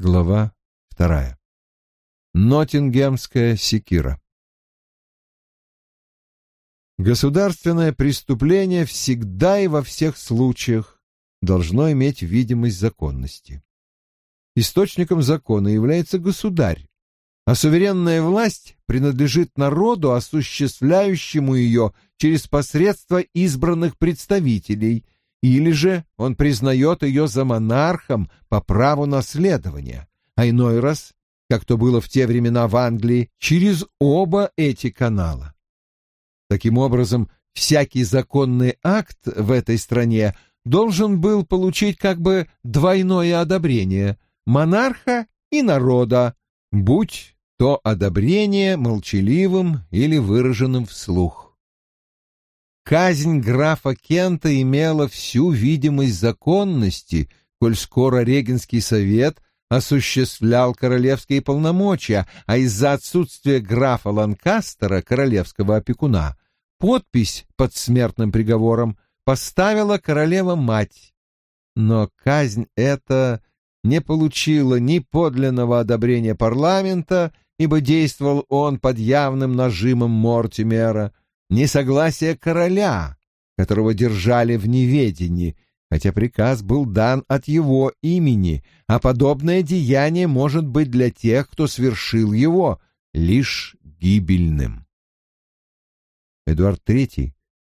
Глава вторая. Ноттингемская секира. Государственное преступление всегда и во всех случаях должно иметь видимость законности. Источником закона является государь, а суверенная власть принадлежит народу, осуществляющему ее через посредство избранных представителей – или же он признает ее за монархом по праву наследования, а иной раз, как то было в те времена в Англии, через оба эти канала. Таким образом, всякий законный акт в этой стране должен был получить как бы двойное одобрение монарха и народа, будь то одобрение молчаливым или выраженным вслух. Казнь графа Кента имела всю видимость законности, коль скоро Регенский совет осуществлял королевские полномочия, а из-за отсутствия графа Ланкастера, королевского опекуна, подпись под смертным приговором поставила королева-мать. Но казнь эта не получила ни подлинного одобрения парламента, ибо действовал он под явным нажимом Мортимера — несогласие короля, которого держали в неведении, хотя приказ был дан от его имени, а подобное деяние может быть для тех, кто свершил его, лишь гибельным. Эдуард III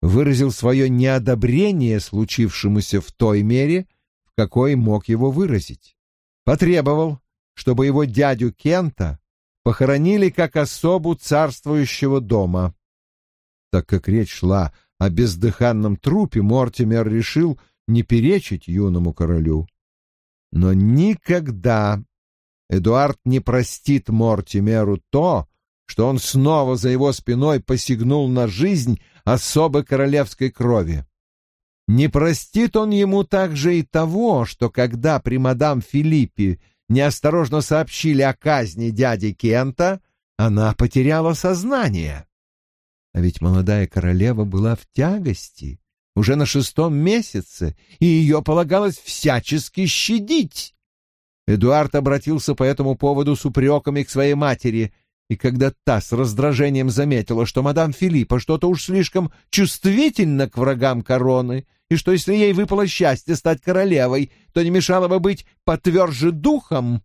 выразил свое неодобрение случившемуся в той мере, в какой мог его выразить. Потребовал, чтобы его дядю Кента похоронили как особу царствующего дома. Так как речь шла о бездыханном трупе, Мортимер решил не перечить юному королю. Но никогда Эдуард не простит Мортимеру то, что он снова за его спиной посягнул на жизнь особой королевской крови. Не простит он ему также и того, что когда при мадам Филиппе неосторожно сообщили о казни дяди Кента, она потеряла сознание. А ведь молодая королева была в тягости, уже на шестом месяце, и ее полагалось всячески щадить. Эдуард обратился по этому поводу с упреками к своей матери, и когда та с раздражением заметила, что мадам Филиппа что-то уж слишком чувствительна к врагам короны, и что если ей выпало счастье стать королевой, то не мешало бы быть потверже духом,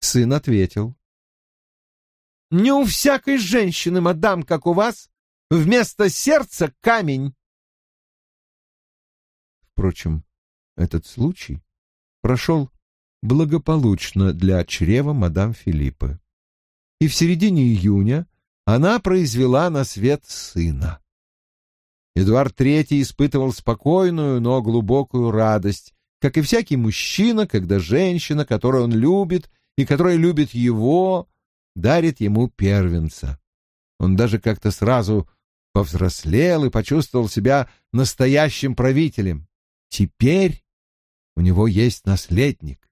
сын ответил. Не у всякой женщины, мадам, как у вас, вместо сердца камень. Впрочем, этот случай прошел благополучно для чрева мадам Филиппы. И в середине июня она произвела на свет сына. Эдуард III испытывал спокойную, но глубокую радость, как и всякий мужчина, когда женщина, которую он любит и которая любит его, дарит ему первенца. Он даже как-то сразу повзрослел и почувствовал себя настоящим правителем. Теперь у него есть наследник.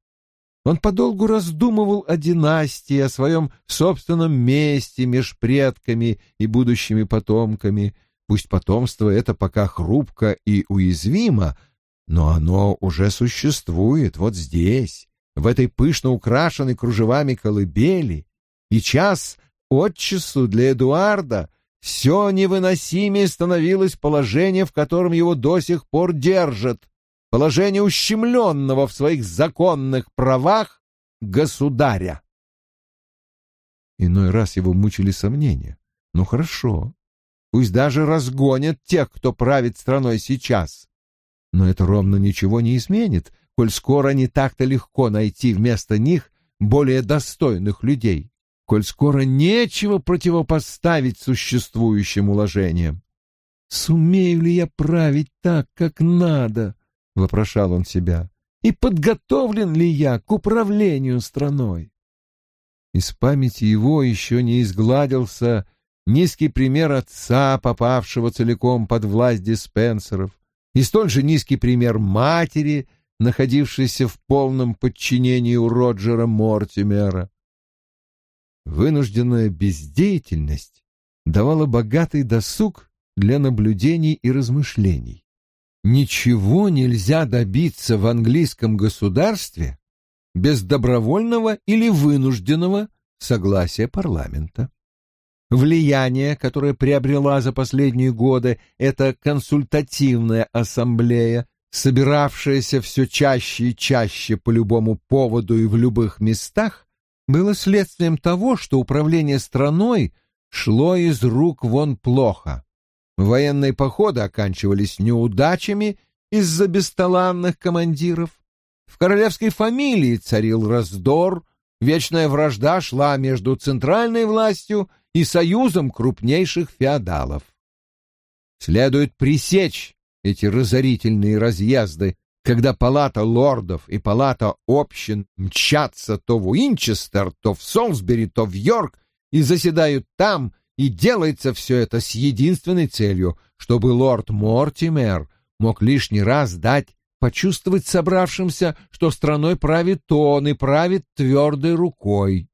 Он подолгу раздумывал о династии, о своем собственном месте меж предками и будущими потомками. Пусть потомство это пока хрупко и уязвимо, но оно уже существует вот здесь, в этой пышно украшенной кружевами колыбели, и час от часу для Эдуарда все невыносимее становилось положение, в котором его до сих пор держат, положение ущемленного в своих законных правах государя. Иной раз его мучили сомнения. Ну хорошо, пусть даже разгонят тех, кто правит страной сейчас. Но это ровно ничего не изменит, коль скоро не так-то легко найти вместо них более достойных людей коль скоро нечего противопоставить существующим уложениям. «Сумею ли я править так, как надо?» — вопрошал он себя. «И подготовлен ли я к управлению страной?» Из памяти его еще не изгладился низкий пример отца, попавшего целиком под власть диспенсеров, и столь же низкий пример матери, находившейся в полном подчинении у Роджера Мортимера. Вынужденная бездеятельность давала богатый досуг для наблюдений и размышлений. Ничего нельзя добиться в английском государстве без добровольного или вынужденного согласия парламента. Влияние, которое приобрела за последние годы эта консультативная ассамблея, собиравшаяся все чаще и чаще по любому поводу и в любых местах, было следствием того, что управление страной шло из рук вон плохо. Военные походы оканчивались неудачами из-за бесталанных командиров. В королевской фамилии царил раздор, вечная вражда шла между центральной властью и союзом крупнейших феодалов. Следует пресечь эти разорительные разъезды, когда палата лордов и палата общин мчатся то в Уинчестер, то в Солсбери, то в Йорк и заседают там, и делается все это с единственной целью, чтобы лорд Мортимер мог лишний раз дать почувствовать собравшимся, что страной правит он и правит твердой рукой.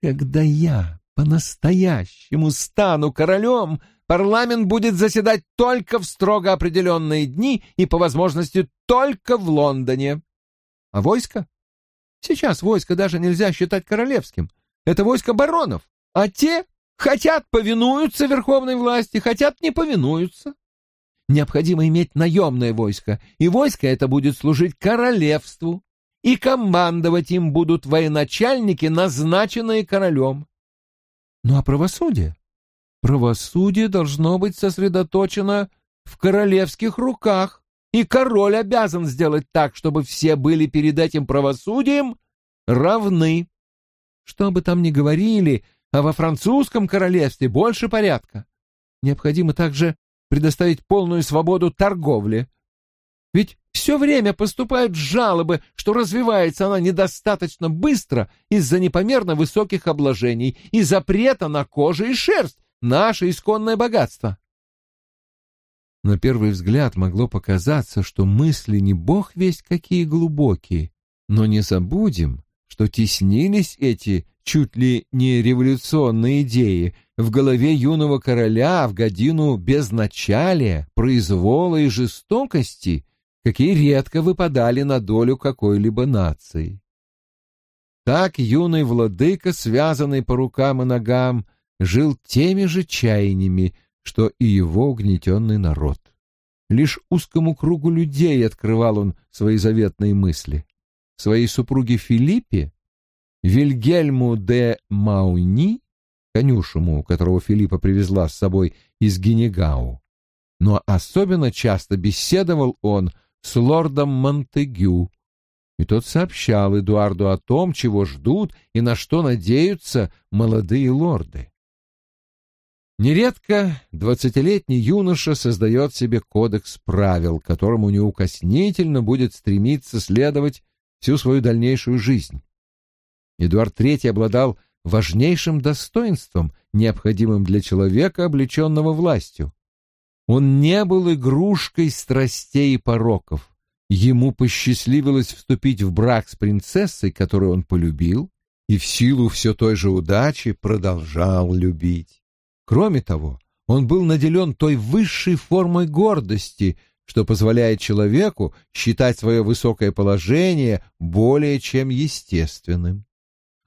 Когда я по-настоящему стану королем, парламент будет заседать только в строго определенные дни и, по возможности, только в Лондоне. А войско? Сейчас войско даже нельзя считать королевским. Это войско баронов, а те хотят повинуются верховной власти, хотят не повинуются. Необходимо иметь наемное войско, и войско это будет служить королевству, и командовать им будут военачальники, назначенные королем. Ну а правосудие? Правосудие должно быть сосредоточено в королевских руках, и король обязан сделать так, чтобы все были перед этим правосудием равны. Что бы там ни говорили, а во французском королевстве больше порядка. Необходимо также предоставить полную свободу торговле. Ведь все время поступают жалобы, что развивается она недостаточно быстро из-за непомерно высоких обложений и запрета на кожу и шерсть, наше исконное богатство. На первый взгляд могло показаться, что мысли не бог весть какие глубокие, но не забудем, что теснились эти чуть ли не революционные идеи в голове юного короля в годину безначалия, произвола и жестокости, какие редко выпадали на долю какой-либо нации. Так юный владыка, связанный по рукам и ногам, жил теми же чаяниями, что и его угнетенный народ. Лишь узкому кругу людей открывал он свои заветные мысли своей супруге Филиппе, Вильгельму де Мауни, конюшему, которого Филиппа привезла с собой из Генегау, но особенно часто беседовал он с лордом Монтегю, и тот сообщал Эдуарду о том, чего ждут и на что надеются молодые лорды. Нередко двадцатилетний юноша создает себе кодекс правил, которому неукоснительно будет стремиться следовать всю свою дальнейшую жизнь. Эдуард III обладал важнейшим достоинством, необходимым для человека, облеченного властью. Он не был игрушкой страстей и пороков. Ему посчастливилось вступить в брак с принцессой, которую он полюбил, и в силу все той же удачи продолжал любить. Кроме того, он был наделен той высшей формой гордости, что позволяет человеку считать свое высокое положение более чем естественным.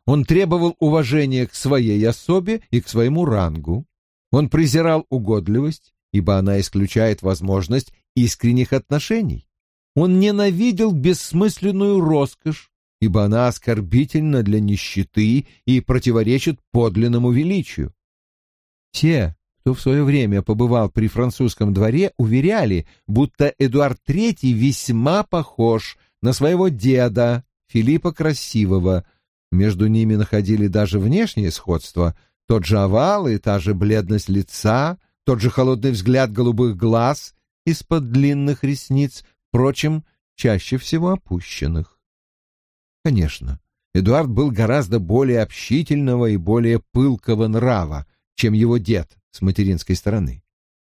Он требовал уважения к своей особе и к своему рангу. Он презирал угодливость, ибо она исключает возможность искренних отношений. Он ненавидел бессмысленную роскошь, ибо она оскорбительна для нищеты и противоречит подлинному величию. Те, кто в свое время побывал при французском дворе, уверяли, будто Эдуард III весьма похож на своего деда Филиппа Красивого. Между ними находили даже внешнее сходство, тот же овал и та же бледность лица, тот же холодный взгляд голубых глаз из-под длинных ресниц, впрочем, чаще всего опущенных. Конечно, Эдуард был гораздо более общительного и более пылкого нрава, чем его дед, с материнской стороны.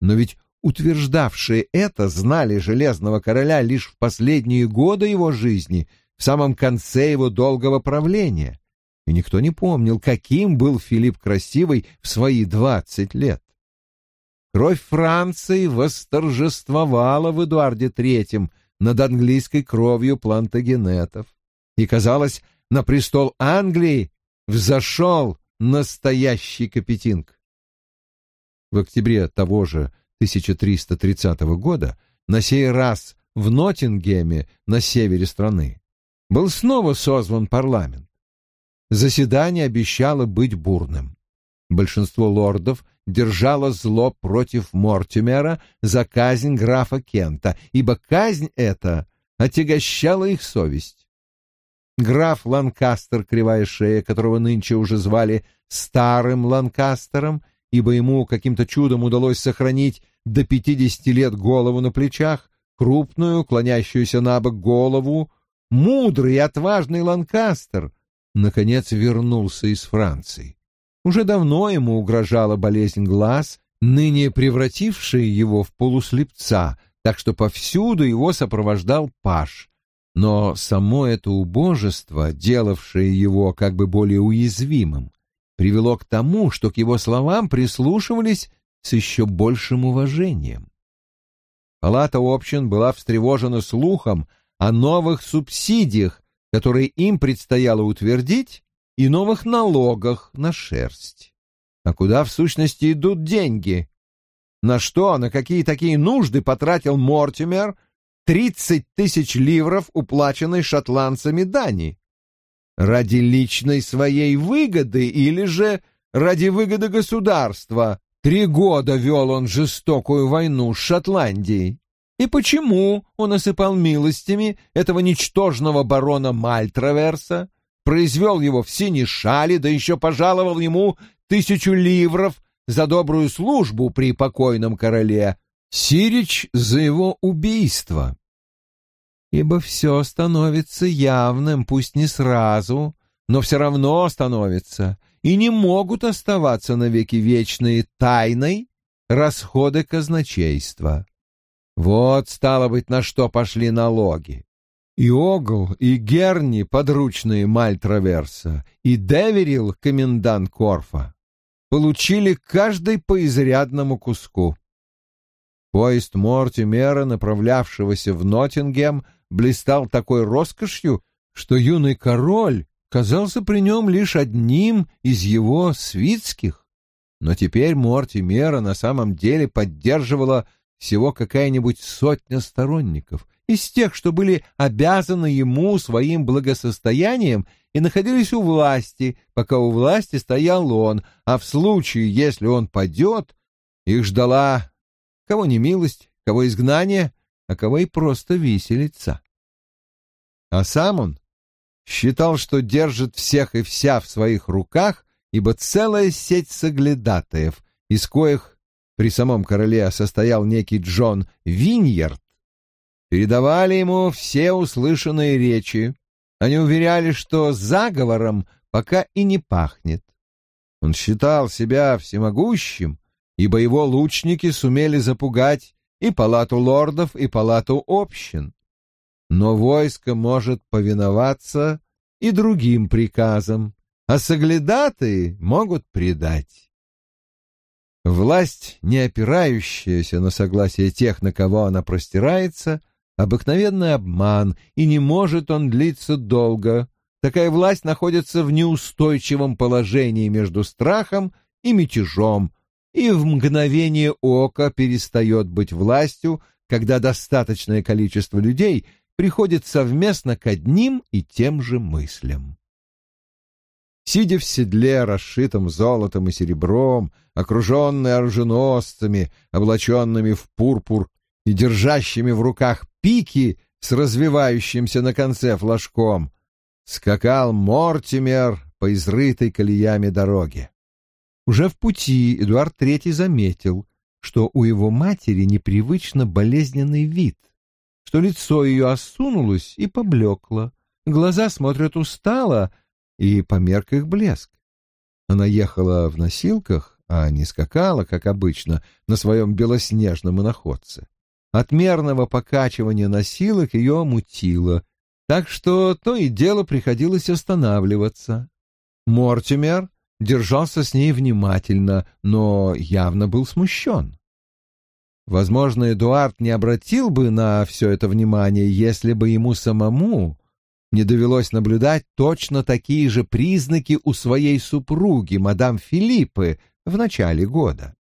Но ведь утверждавшие это знали Железного Короля лишь в последние годы его жизни, в самом конце его долгого правления, и никто не помнил, каким был Филипп Красивый в свои двадцать лет. Кровь Франции восторжествовала в Эдуарде Третьем над английской кровью плантагенетов. и, казалось, на престол Англии взошел настоящий Капетинг. В октябре того же 1330 года, на сей раз в Ноттингеме на севере страны, был снова созван парламент. Заседание обещало быть бурным. Большинство лордов держало зло против Мортимера за казнь графа Кента, ибо казнь эта отягощала их совесть. Граф Ланкастер, кривая шея, которого нынче уже звали Старым Ланкастером, ибо ему каким-то чудом удалось сохранить до пятидесяти лет голову на плечах, крупную, клонящуюся на бок голову, мудрый и отважный Ланкастер, наконец вернулся из Франции. Уже давно ему угрожала болезнь глаз, ныне превратившая его в полуслепца, так что повсюду его сопровождал паш. Но само это убожество, делавшее его как бы более уязвимым, привело к тому, что к его словам прислушивались с еще большим уважением. Палата общин была встревожена слухом о новых субсидиях, которые им предстояло утвердить, и новых налогах на шерсть. А куда в сущности идут деньги? На что, на какие такие нужды потратил Мортимер тридцать тысяч ливров, уплаченной шотландцами Дани? Ради личной своей выгоды или же ради выгоды государства? Три года вел он жестокую войну с Шотландией. И почему он осыпал милостями этого ничтожного барона Мальтраверса, произвел его в синей шале, да еще пожаловал ему тысячу ливров за добрую службу при покойном короле, Сирич за его убийство? Ибо все становится явным, пусть не сразу, но все равно становится, и не могут оставаться навеки вечные тайной расходы казначейства. Вот, стало быть, на что пошли налоги. И Огл, и Герни, подручные Мальтраверса, и Деверил, комендант Корфа, получили каждый по изрядному куску. Поезд Мортимера, направлявшегося в Ноттингем, блистал такой роскошью, что юный король казался при нем лишь одним из его свитских. Но теперь Мортимера на самом деле поддерживала всего какая-нибудь сотня сторонников, из тех, что были обязаны ему своим благосостоянием и находились у власти, пока у власти стоял он, а в случае, если он падет, их ждала кого не милость, кого изгнание, а кого и просто виселица. А сам он считал, что держит всех и вся в своих руках, ибо целая сеть соглядатаев, из коих при самом короле состоял некий Джон Виньерд, передавали ему все услышанные речи. Они уверяли, что заговором пока и не пахнет. Он считал себя всемогущим, ибо его лучники сумели запугать и палату лордов, и палату общин. Но войско может повиноваться и другим приказам, а соглядатые могут предать. Власть, не опирающаяся на согласие тех, на кого она простирается, обыкновенный обман, и не может он длиться долго. Такая власть находится в неустойчивом положении между страхом и мятежом, и в мгновение ока перестает быть властью, когда достаточное количество людей приходит совместно к одним и тем же мыслям. Сидя в седле, расшитом золотом и серебром, окруженный оруженосцами, облаченными в пурпур и держащими в руках пики с развивающимся на конце флажком, скакал Мортимер по изрытой колеями дороге. Уже в пути Эдуард III заметил, что у его матери непривычно болезненный вид, что лицо ее осунулось и поблекло, глаза смотрят устало, и померк их блеск. Она ехала в носилках, а не скакала, как обычно, на своем белоснежном иноходце. От мерного покачивания носилок ее мутило, так что то и дело приходилось останавливаться. Мортимер держался с ней внимательно, но явно был смущен. Возможно, Эдуард не обратил бы на все это внимание, если бы ему самому не довелось наблюдать точно такие же признаки у своей супруги, мадам Филиппы, в начале года.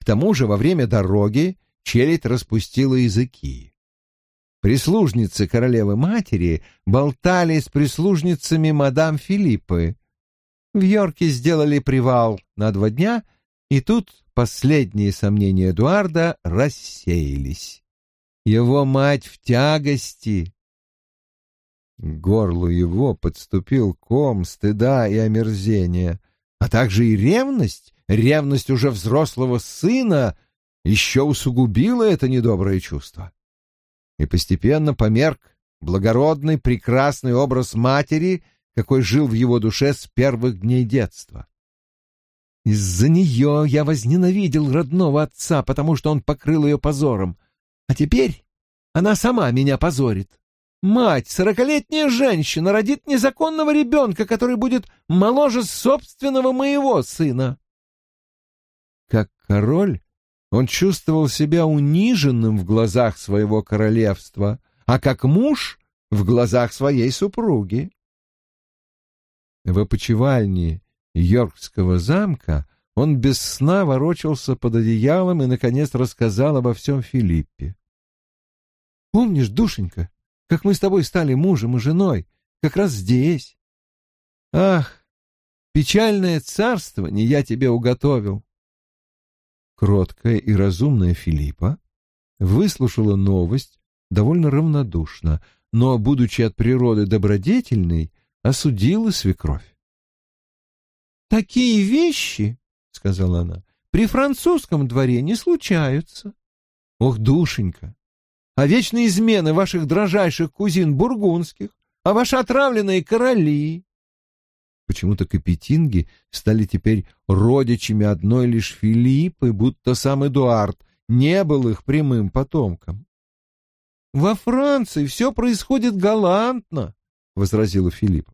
К тому же во время дороги челядь распустила языки. Прислужницы королевы-матери болтали с прислужницами мадам Филиппы. В Йорке сделали привал на два дня, и тут последние сомнения Эдуарда рассеялись. Его мать в тягости. Горлу его подступил ком стыда и омерзения, а также и ревность, ревность уже взрослого сына еще усугубила это недоброе чувство. И постепенно померк благородный, прекрасный образ матери, какой жил в его душе с первых дней детства. Из-за нее я возненавидел родного отца, потому что он покрыл ее позором. А теперь она сама меня позорит. Мать, сорокалетняя женщина, родит незаконного ребенка, который будет моложе собственного моего сына. Как король, он чувствовал себя униженным в глазах своего королевства, а как муж — в глазах своей супруги. В опочивальне Йоркского замка он без сна ворочался под одеялом и, наконец, рассказал обо всем Филиппе. «Помнишь, душенька, как мы с тобой стали мужем и женой, как раз здесь? Ах, печальное царствование я тебе уготовил!» Кроткая и разумная Филиппа выслушала новость довольно равнодушно, но, будучи от природы добродетельной, осудила свекровь. «Такие вещи, — сказала она, — при французском дворе не случаются. Ох, душенька, а вечные измены ваших дрожайших кузин бургундских, а ваши отравленные короли!» Почему-то капетинги стали теперь родичами одной лишь Филиппы, будто сам Эдуард не был их прямым потомком. «Во Франции все происходит галантно», — возразила Филиппа.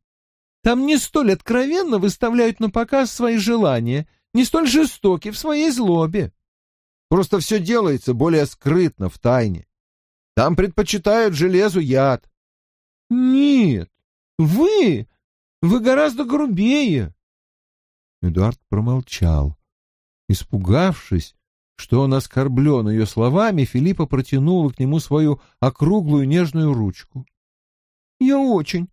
Там не столь откровенно выставляют на показ свои желания, не столь жестоки в своей злобе. Просто все делается более скрытно, в тайне. Там предпочитают железу яд. Нет, вы, вы гораздо грубее. Эдуард промолчал. Испугавшись, что он оскорблен ее словами, Филиппа протянула к нему свою округлую нежную ручку. — Я очень,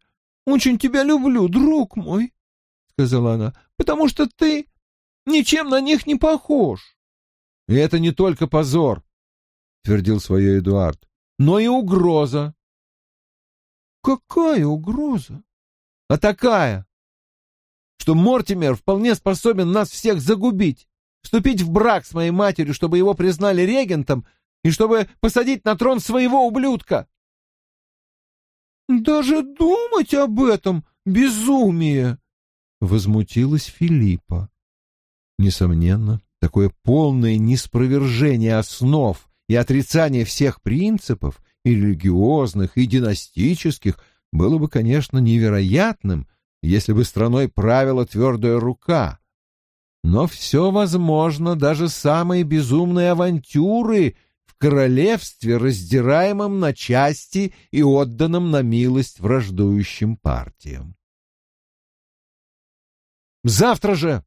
очень тебя люблю, друг мой, — сказала она, — потому что ты ничем на них не похож. — И это не только позор, — твердил свое Эдуард, — но и угроза. — Какая угроза? — А такая, что Мортимер вполне способен нас всех загубить, вступить в брак с моей матерью, чтобы его признали регентом и чтобы посадить на трон своего ублюдка. «Даже думать об этом — безумие!» — возмутилась Филиппа. Несомненно, такое полное неспровержение основ и отрицание всех принципов, и религиозных, и династических, было бы, конечно, невероятным, если бы страной правила твердая рука. Но все возможно, даже самые безумные авантюры королевстве, раздираемом на части и отданном на милость враждующим партиям. «Завтра же!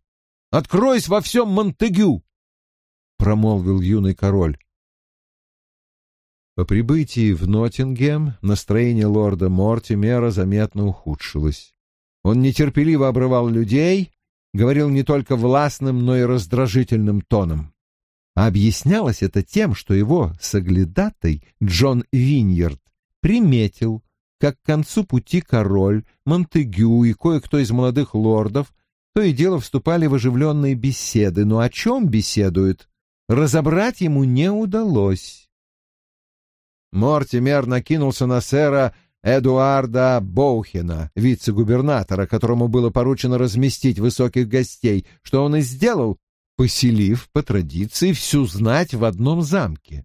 Откройся во всем Монтегю!» — промолвил юный король. По прибытии в Ноттингем настроение лорда Мортимера заметно ухудшилось. Он нетерпеливо обрывал людей, говорил не только властным, но и раздражительным тоном. А объяснялось это тем, что его соглядатый Джон Виньерд приметил, как к концу пути король, Монтегю и кое-кто из молодых лордов то и дело вступали в оживленные беседы, но о чем беседуют, разобрать ему не удалось. Мортимер накинулся на сэра Эдуарда Боухена, вице-губернатора, которому было поручено разместить высоких гостей, что он и сделал, поселив по традиции всю знать в одном замке.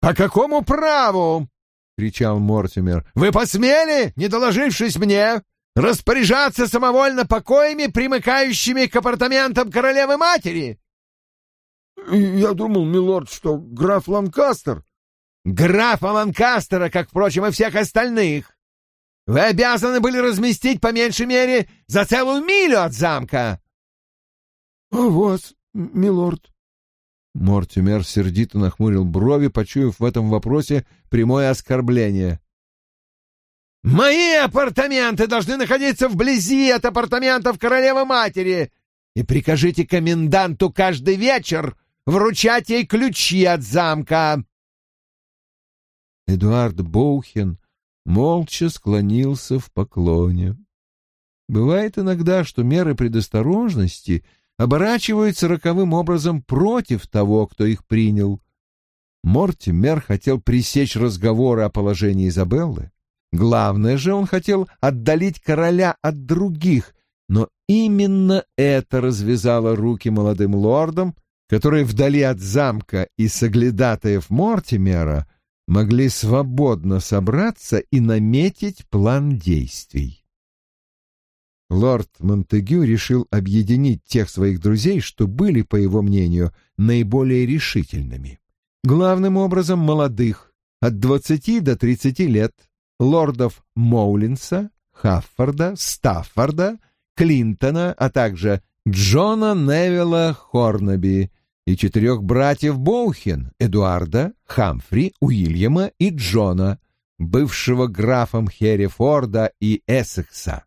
«По какому праву?» — кричал Мортимер. «Вы посмели, не доложившись мне, распоряжаться самовольно покоями, примыкающими к апартаментам королевы-матери?» «Я думал, милорд, что граф Ланкастер...» «Графа Ланкастера, как, впрочем, и всех остальных!» Вы обязаны были разместить по меньшей мере за целую милю от замка. — А вас, милорд? Мортимер сердито нахмурил брови, почуяв в этом вопросе прямое оскорбление. «Мои апартаменты должны находиться вблизи от апартаментов королевы-матери, и прикажите коменданту каждый вечер вручать ей ключи от замка». Эдуард Боухен молча склонился в поклоне. Бывает иногда, что меры предосторожности оборачиваются роковым образом против того, кто их принял. Мортимер хотел пресечь разговоры о положении Изабеллы. Главное же, он хотел отдалить короля от других, но именно это развязало руки молодым лордам, которые вдали от замка и соглядатаев Мортимера могли свободно собраться и наметить план действий. Лорд Монтегю решил объединить тех своих друзей, что были, по его мнению, наиболее решительными. Главным образом молодых, от двадцати до тридцати лет, лордов Моулинса, Хаффорда, Стаффорда, Клинтона, а также Джона Невилла Хорнаби и четырех братьев Боухен, Эдуарда, Хамфри, Уильяма и Джона, бывшего графом Херрифорда и Эссекса.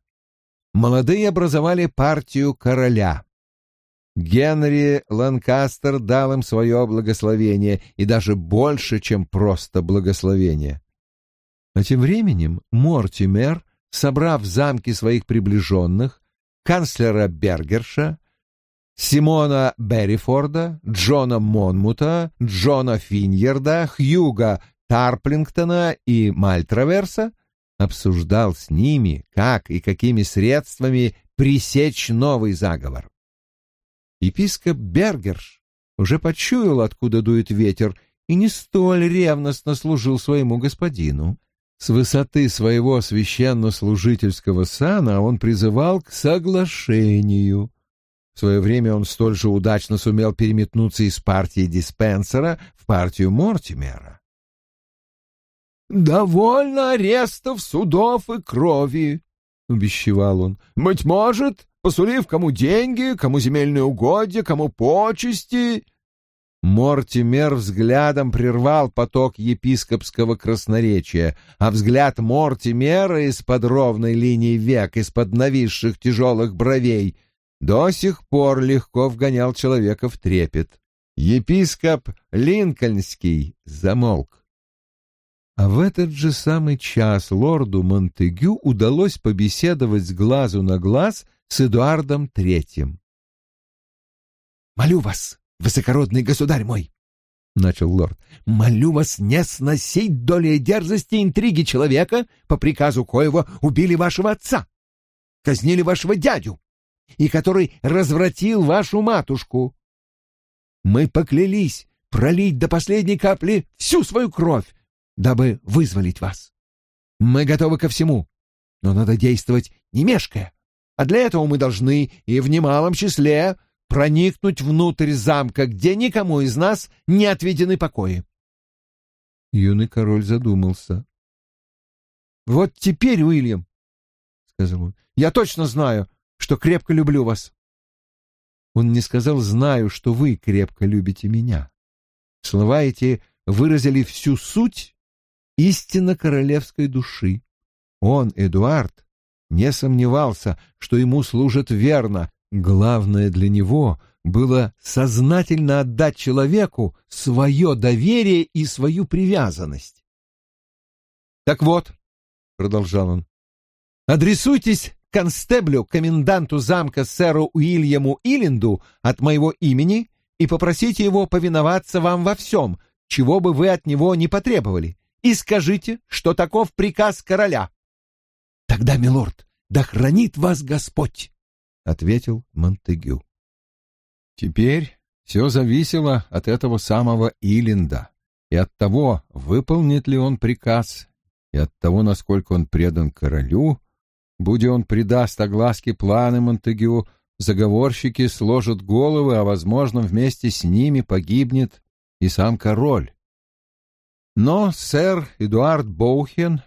Молодые образовали партию короля. Генри Ланкастер дал им свое благословение, и даже больше, чем просто благословение. А тем временем Мортимер, собрав в замке своих приближенных, канцлера Бергерша, Симона Беррифорда, Джона Монмута, Джона Финьерда, Хьюга Тарплингтона и Мальтраверса, обсуждал с ними, как и какими средствами пресечь новый заговор. Епископ Бергерш уже почуял, откуда дует ветер, и не столь ревностно служил своему господину. С высоты своего священно-служительского сана он призывал к соглашению. В свое время он столь же удачно сумел переметнуться из партии Диспенсера в партию Мортимера. «Довольно арестов, судов и крови», — увещевал он. «Быть может, посулив кому деньги, кому земельные угодья, кому почести...» Мортимер взглядом прервал поток епископского красноречия, а взгляд Мортимера из-под ровной линии век, из-под нависших тяжелых бровей, до сих пор легко вгонял человека в трепет. Епископ Линкольнский замолк. А в этот же самый час лорду Монтегю удалось побеседовать с глазу на глаз с Эдуардом Третьим. «Молю вас, высокородный государь мой!» — начал лорд. «Молю вас не сносить долей дерзости интриги человека, по приказу коего убили вашего отца, казнили вашего дядю, и который развратил вашу матушку. Мы поклялись пролить до последней капли всю свою кровь, дабы вызволить вас. Мы готовы ко всему, но надо действовать не мешкая, а для этого мы должны, и в немалом числе, проникнуть внутрь замка, где никому из нас не отведены покои. Юный король задумался. «Вот теперь, Уильям, — сказал он, — я точно знаю, что крепко люблю вас». Он не сказал «знаю, что вы крепко любите меня». Слова эти выразили всю суть истинно королевской души. Он, Эдуард, не сомневался, что ему служат верно. Главное для него было сознательно отдать человеку свое доверие и свою привязанность. «Так вот», — продолжал он, — «адресуйтесь констеблю, коменданту замка сэру Уильяму Илленду от моего имени и попросите его повиноваться вам во всем, чего бы вы от него не потребовали, и скажите, что таков приказ короля. — Тогда, милорд, да хранит вас Господь, — ответил Монтегю. Теперь все зависело от этого самого Илинда и от того, выполнит ли он приказ, и от того, насколько он предан королю, будь он придаст огласке планы Монтегю, заговорщики сложат головы, а, возможно, вместе с ними погибнет и сам король. Но сэр Эдуард Боухен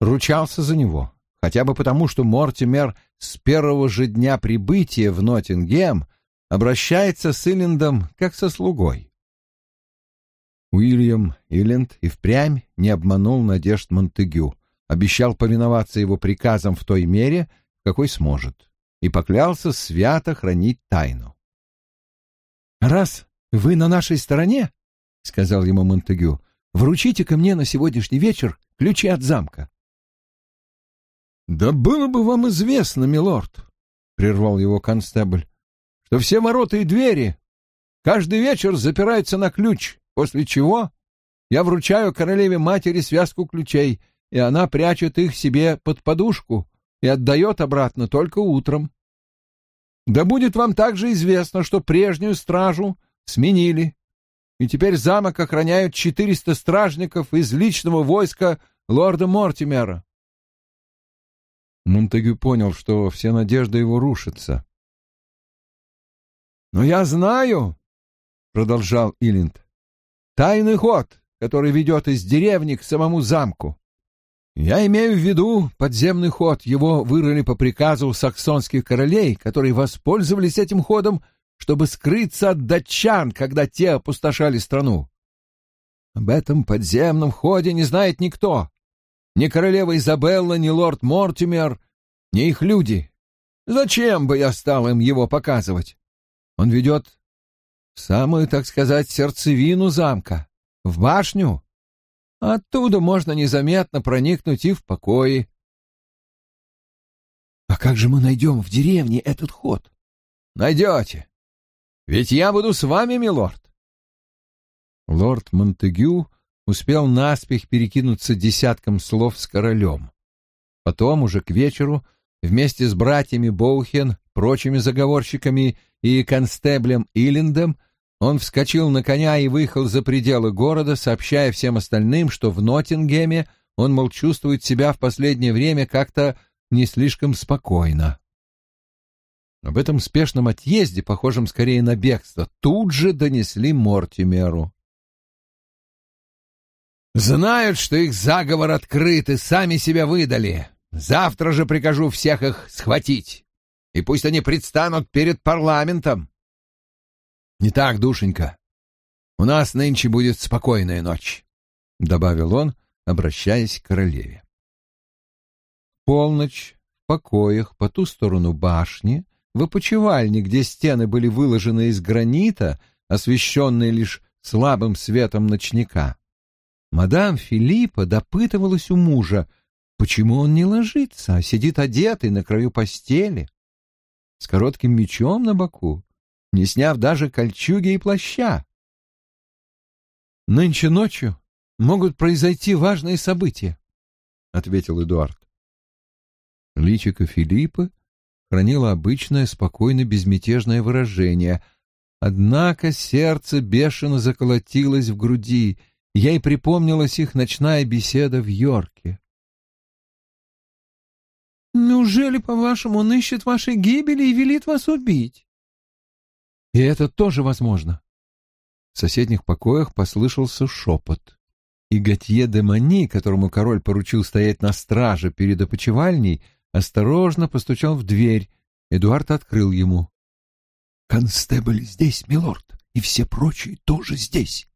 ручался за него, хотя бы потому, что Мортимер с первого же дня прибытия в Ноттингем обращается с Иллендом как со слугой. Уильям Илленд и впрямь не обманул надежд Монтегю, обещал повиноваться его приказам в той мере, какой сможет, и поклялся свято хранить тайну. «Раз вы на нашей стороне, — сказал ему Монтегю, — вручите ко мне на сегодняшний вечер ключи от замка». «Да было бы вам известно, милорд, — прервал его констебль, — что все ворота и двери каждый вечер запираются на ключ, после чего я вручаю королеве-матери связку ключей, и она прячет их себе под подушку и отдает обратно только утром. Да будет вам также известно, что прежнюю стражу сменили, и теперь замок охраняют четыреста стражников из личного войска лорда Мортимера. Монтегю понял, что все надежды его рушатся. «Но я знаю», — продолжал Илинд, — «тайный ход, который ведет из деревни к самому замку. Я имею в виду подземный ход. Его вырыли по приказу саксонских королей, которые воспользовались этим ходом, чтобы скрыться от датчан, когда те опустошали страну. Об этом подземном ходе не знает никто. Ни королева Изабелла, ни лорд Мортимер, ни их люди. Зачем бы я стал им его показывать? Он ведет в самую, так сказать, сердцевину замка, в башню, Оттуда можно незаметно проникнуть и в покои. — А как же мы найдем в деревне этот ход? — Найдете. Ведь я буду с вами, милорд. Лорд Монтегю успел наспех перекинуться десятком слов с королем. Потом, уже к вечеру, вместе с братьями Боухен, прочими заговорщиками и констеблем Иллендом он вскочил на коня и выехал за пределы города, сообщая всем остальным, что в Ноттингеме он, мол, чувствует себя в последнее время как-то не слишком спокойно. Об этом спешном отъезде, похожем скорее на бегство, тут же донесли Мортимеру. «Знают, что их заговор открыт и сами себя выдали. Завтра же прикажу всех их схватить, и пусть они предстанут перед парламентом. Не так, душенька. У нас нынче будет спокойная ночь, — добавил он, обращаясь к королеве. Полночь в покоях по ту сторону башни, в опочивальне, где стены были выложены из гранита, освещенные лишь слабым светом ночника. Мадам Филиппа допытывалась у мужа, почему он не ложится, а сидит одетый на краю постели, с коротким мечом на боку не сняв даже кольчуги и плаща. «Нынче ночью могут произойти важные события», — ответил Эдуард. Личико Филиппа хранило обычное спокойно-безмятежное выражение, однако сердце бешено заколотилось в груди, ей припомнилась их ночная беседа в Йорке. «Неужели, по-вашему, он ищет вашей гибели и велит вас убить?» И это тоже возможно. В соседних покоях послышался шепот. И Готье де Мани, которому король поручил стоять на страже перед опочивальней, осторожно постучал в дверь. Эдуард открыл ему. «Констебль здесь, милорд, и все прочие тоже здесь».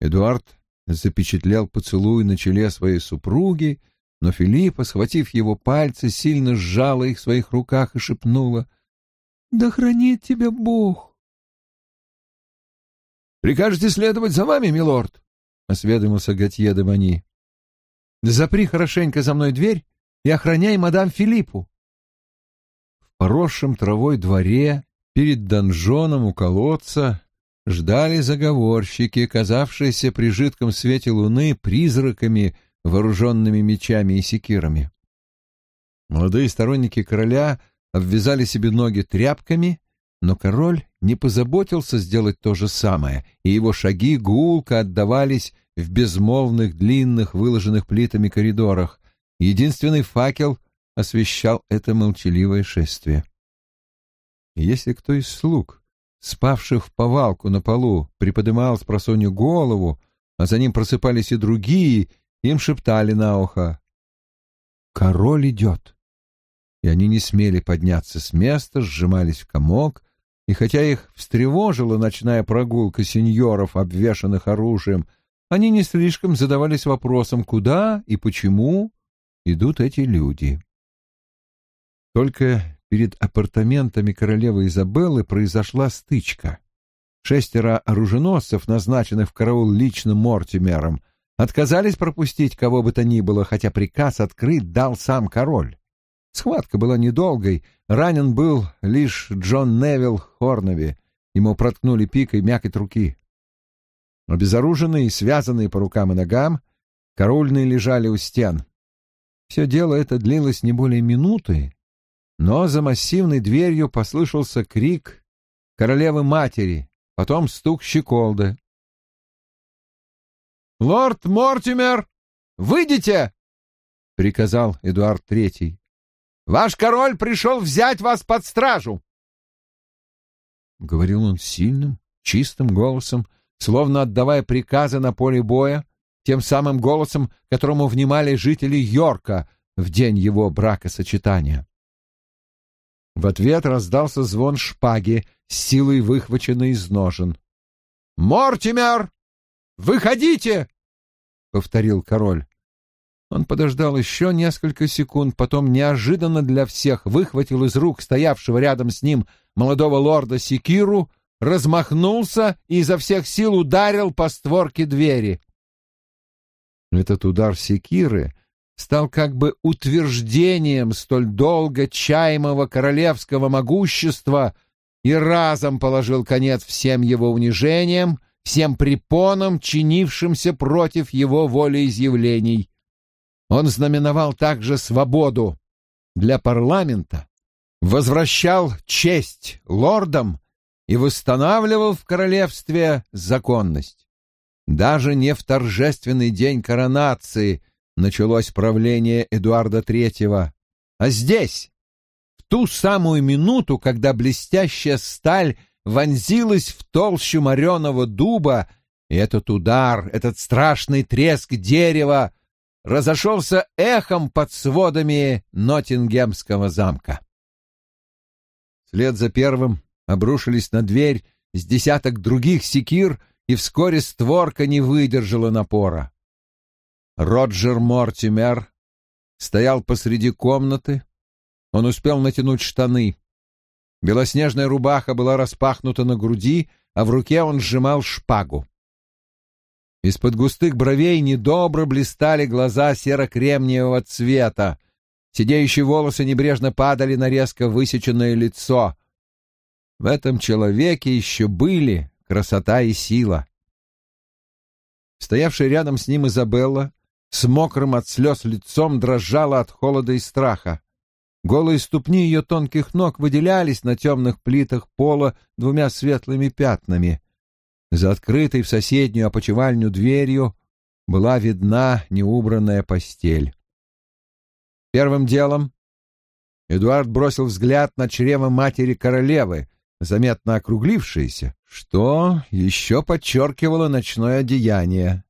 Эдуард запечатлел поцелуй на челе своей супруги, но Филиппа, схватив его пальцы, сильно сжала их в своих руках и шепнула «Да хранит тебя Бог!» Прикажете следовать за вами, милорд? — осведомился Готье де Мани. — Запри хорошенько за мной дверь и охраняй мадам Филиппу. В поросшем травой дворе перед донжоном у колодца ждали заговорщики, казавшиеся при жидком свете луны призраками, вооруженными мечами и секирами. Молодые сторонники короля обвязали себе ноги тряпками но король не позаботился сделать то же самое, и его шаги гулко отдавались в безмолвных, длинных, выложенных плитами коридорах. Единственный факел освещал это молчаливое шествие. если кто из слуг, спавших в повалку на полу, приподымал с просонью голову, а за ним просыпались и другие, им шептали на ухо Король идет. И они не смели подняться с места, сжимались в комок, и хотя их встревожила ночная прогулка сеньоров, обвешанных оружием, они не слишком задавались вопросом, куда и почему идут эти люди. Только перед апартаментами королевы Изабеллы произошла стычка. Шестеро оруженосцев, назначенных в караул лично Мортимером, отказались пропустить кого бы то ни было, хотя приказ открыть дал сам король. Схватка была недолгой, ранен был лишь Джон Невилл Хорнови, ему проткнули пикой мякоть руки. Обезоруженные и связанные по рукам и ногам, караульные лежали у стен. Все дело это длилось не более минуты, но за массивной дверью послышался крик королевы-матери, потом стук щеколды. «Лорд Мортимер, выйдите!» — приказал Эдуард Третий. «Ваш король пришел взять вас под стражу!» Говорил он сильным, чистым голосом, словно отдавая приказы на поле боя, тем самым голосом, которому внимали жители Йорка в день его бракосочетания. В ответ раздался звон шпаги, силой выхваченной из ножен. «Мортимер! Выходите!» — повторил король. Он подождал еще несколько секунд, потом неожиданно для всех выхватил из рук стоявшего рядом с ним молодого лорда Секиру, размахнулся и изо всех сил ударил по створке двери. Этот удар Секиры стал как бы утверждением столь долго чаемого королевского могущества и разом положил конец всем его унижениям, всем препонам, чинившимся против его волеизъявлений. Он знаменовал также свободу для парламента, возвращал честь лордам и восстанавливал в королевстве законность. Даже не в торжественный день коронации началось правление Эдуарда Третьего, а здесь, в ту самую минуту, когда блестящая сталь вонзилась в толщу мореного дуба, и этот удар, этот страшный треск дерева разошелся эхом под сводами Ноттингемского замка. Вслед за первым обрушились на дверь с десяток других секир, и вскоре створка не выдержала напора. Роджер Мортимер стоял посреди комнаты. Он успел натянуть штаны. Белоснежная рубаха была распахнута на груди, а в руке он сжимал шпагу. Из-под густых бровей недобро блистали глаза серо-кремниевого цвета. Сидеющие волосы небрежно падали на резко высеченное лицо. В этом человеке еще были красота и сила. Стоявшая рядом с ним Изабелла с мокрым от слез лицом дрожала от холода и страха. Голые ступни ее тонких ног выделялись на темных плитах пола двумя светлыми пятнами. За открытой в соседнюю опочивальню дверью была видна неубранная постель. Первым делом Эдуард бросил взгляд на чрево матери королевы, заметно округлившееся, что еще подчеркивало ночное одеяние.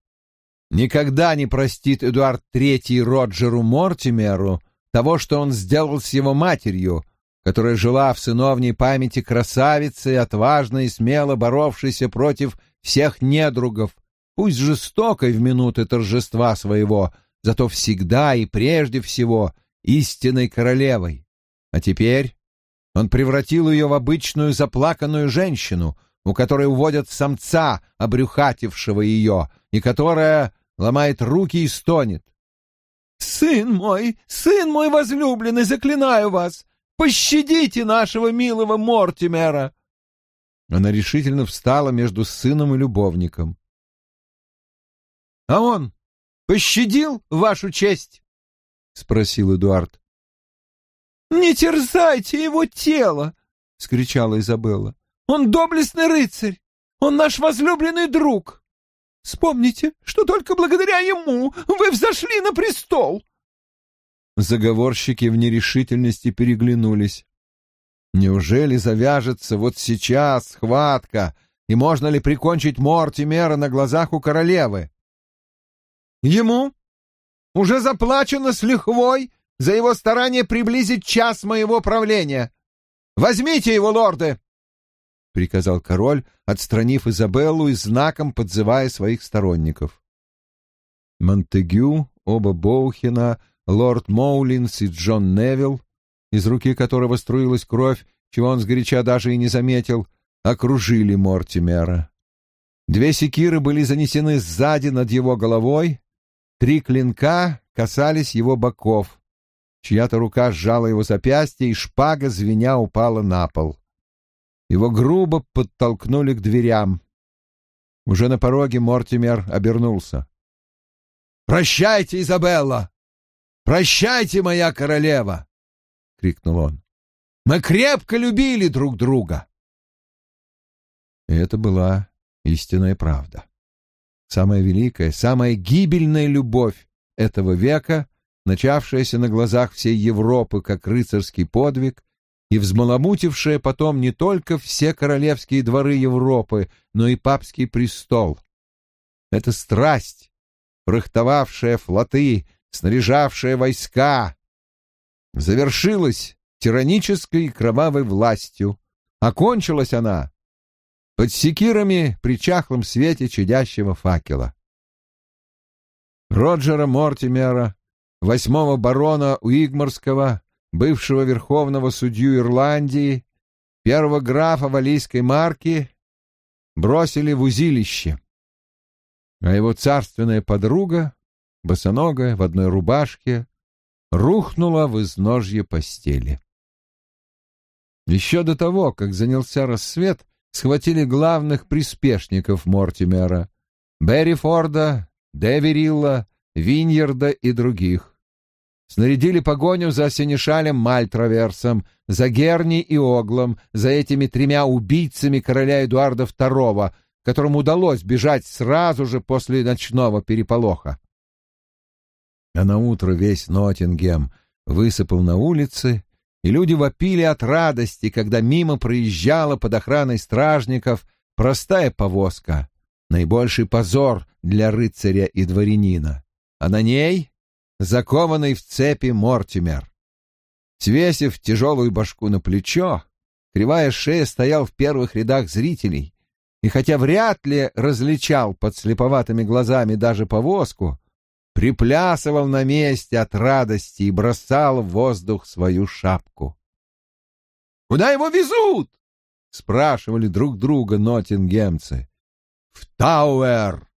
Никогда не простит Эдуард Третий Роджеру Мортимеру того, что он сделал с его матерью, которая жила в сыновней памяти красавицы, отважно и смело боровшейся против всех недругов, пусть жестокой в минуты торжества своего, зато всегда и прежде всего истинной королевой. А теперь он превратил ее в обычную заплаканную женщину, у которой уводят самца, обрюхатившего ее, и которая ломает руки и стонет. «Сын мой, сын мой возлюбленный, заклинаю вас, Пощадите нашего милого Мортимера!» Она решительно встала между сыном и любовником. «А он пощадил вашу честь?» — спросил Эдуард. «Не терзайте его тело!» — скричала Изабелла. «Он доблестный рыцарь! Он наш возлюбленный друг! Вспомните, что только благодаря ему вы взошли на престол!» Заговорщики в нерешительности переглянулись. Неужели завяжется вот сейчас схватка, и можно ли прикончить Мортимера на глазах у королевы? Ему уже заплачено с лихвой за его старание приблизить час моего правления. Возьмите его, лорды!» — приказал король, отстранив Изабеллу и знаком подзывая своих сторонников. Монтегю, оба Боухина, лорд Моулинс и Джон Невилл, из руки которого струилась кровь, чего он сгоряча даже и не заметил, окружили Мортимера. Две секиры были занесены сзади над его головой, три клинка касались его боков. Чья-то рука сжала его запястье, и шпага, звеня, упала на пол. Его грубо подтолкнули к дверям. Уже на пороге Мортимер обернулся. «Прощайте, Изабелла! Прощайте, моя королева!» — крикнул он. «Мы крепко любили друг друга!» Это была истинная правда. Самая великая, самая гибельная любовь этого века, начавшаяся на глазах всей Европы как рыцарский подвиг и взмаламутившая потом не только все королевские дворы Европы, но и папский престол. Это страсть, прохтовавшая флоты, снаряжавшая войска, завершилась тиранической и кровавой властью. Окончилась она под секирами при чахлом свете чадящего факела. Роджера Мортимера, восьмого барона Уигморского, бывшего верховного судью Ирландии, первого графа Валийской марки, бросили в узилище. А его царственная подруга, босоногая, в одной рубашке, рухнула в изножье постели. Еще до того, как занялся рассвет, схватили главных приспешников Мортимера — Беррифорда, Деверилла, Виньерда и других. Снарядили погоню за Сенешалем Мальтраверсом, за Герни и Оглом, за этими тремя убийцами короля Эдуарда II, которым удалось бежать сразу же после ночного переполоха. А на утро весь Ноттингем высыпал на улицы и люди вопили от радости, когда мимо проезжала под охраной стражников простая повозка, наибольший позор для рыцаря и дворянина, а на ней закованный в цепи Мортимер. Свесив тяжелую башку на плечо, кривая шея стоял в первых рядах зрителей, и хотя вряд ли различал под слеповатыми глазами даже повозку, приплясывал на месте от радости и бросал в воздух свою шапку. «Куда его везут?» — спрашивали друг друга ноттингемцы. «В Тауэр!»